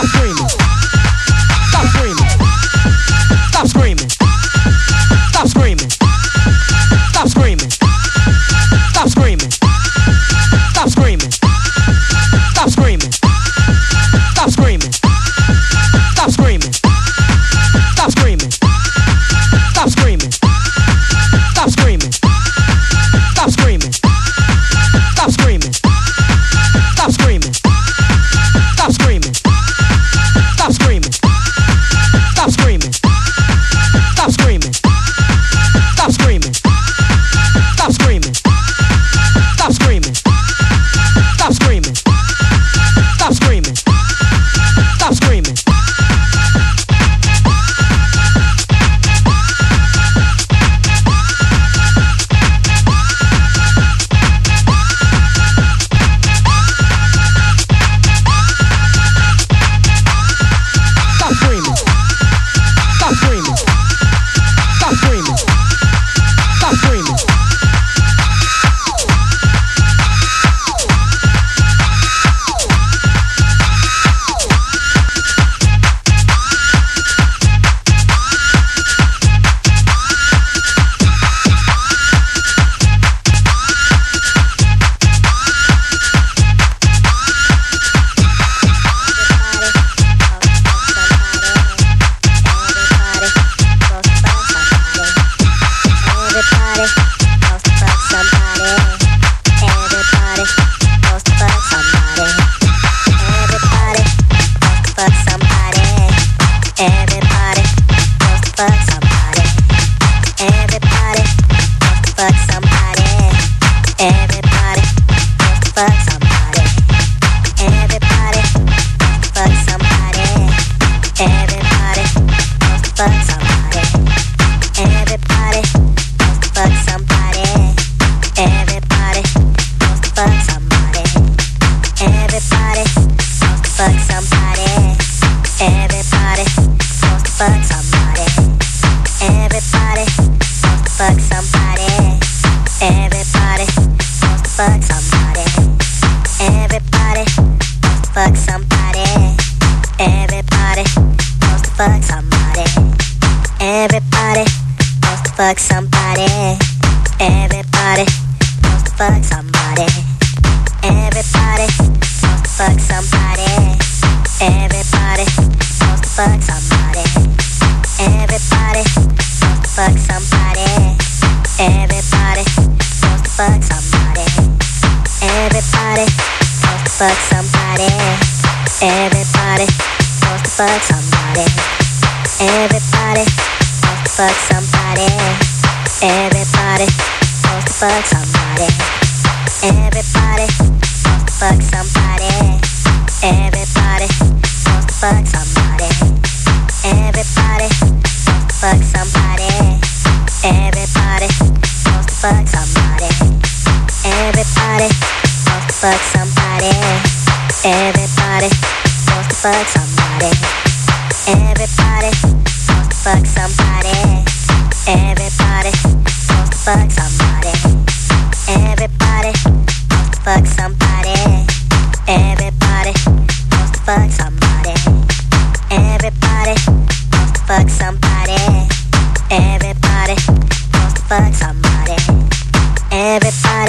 Stop screaming.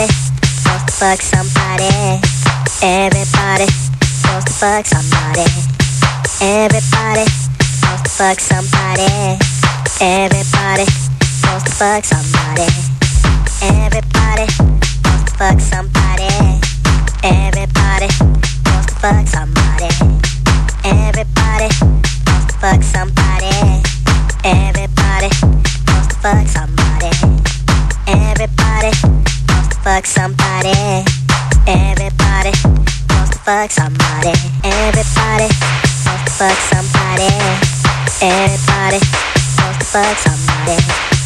Everybody, fuck, fuck somebody. Everybody, fuck, fuck somebody. Everybody, fuck, fuck somebody. Everybody, fuck, fuck somebody. Everybody, fuck, fuck somebody. Everybody, fuck, fuck somebody. Everybody, fuck, fuck somebody. Everybody, fuck, fuck somebody. Everybody fuck somebody. Everybody wants to fuck somebody. Everybody wants to fuck somebody. Everybody wants to fuck somebody.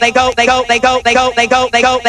They go, they go, they go, they go, they go, they go,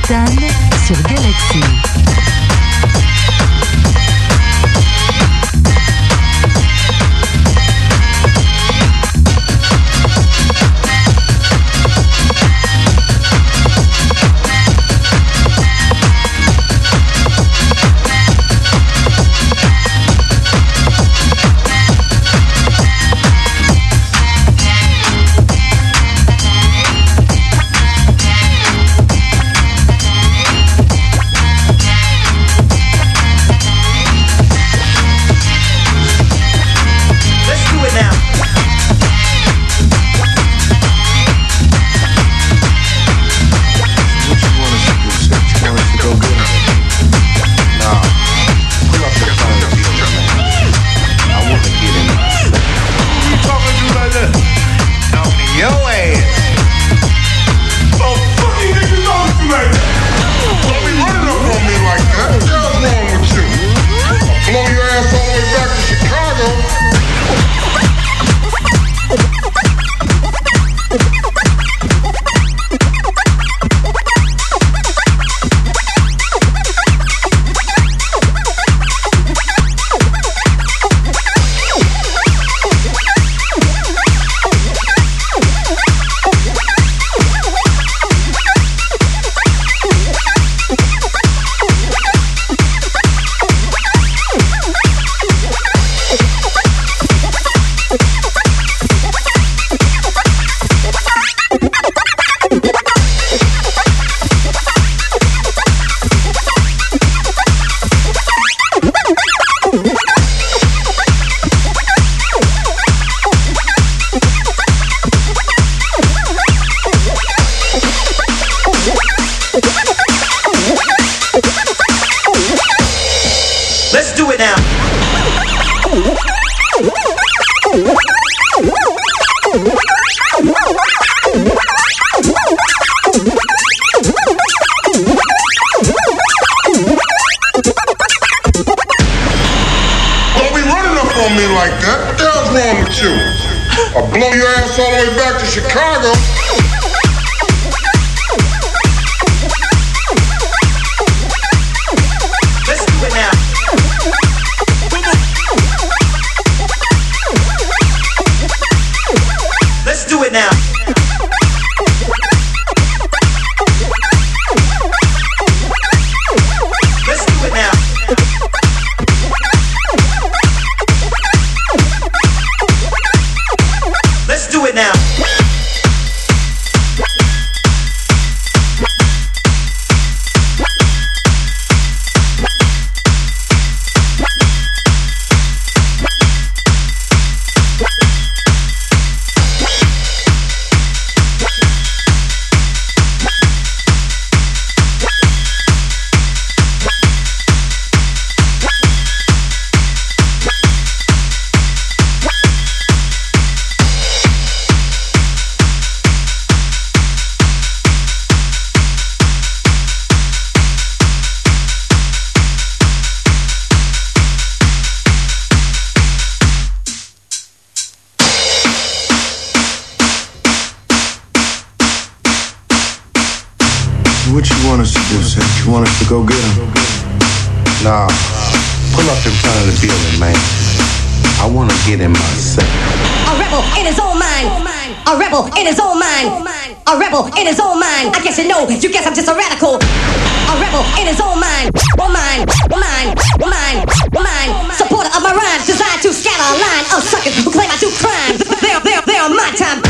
Bretagne sur Galaxy. his own mind. A rebel in his own mind. A rebel in his own mind. I guess you know, you guess I'm just a radical. A rebel in his own mind. One mind, mind, mind, mind. Supporter of my rhymes, designed to scatter a line of suckers who claim I do crime. They're, they're, they're my time.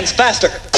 hands faster.